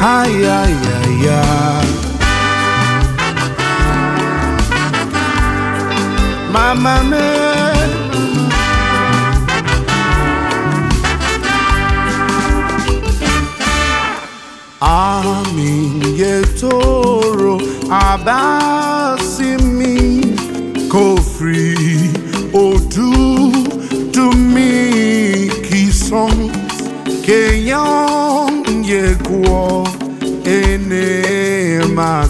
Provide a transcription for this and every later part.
Ay, ay, ay, ay. Mamá me. Amínyẹ̀tòrò àbásímì kò fi to mi kì ke yon. my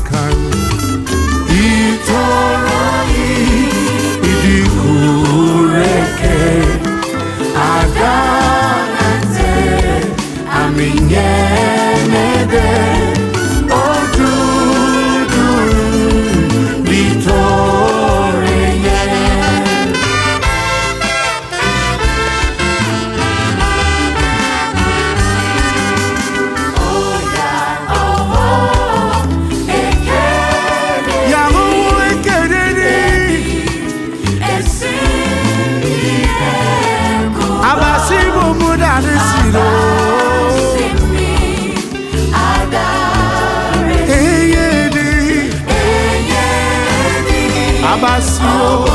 abaciou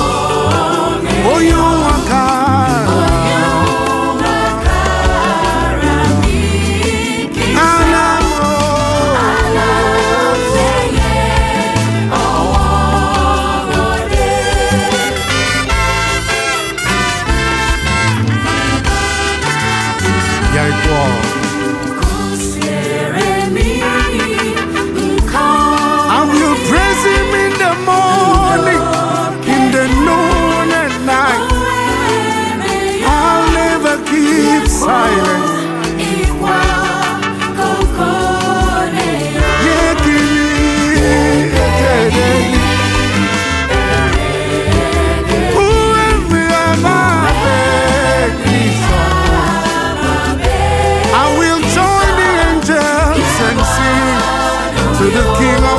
to the King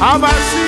abaixo.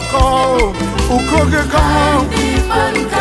cocô, o cogegão.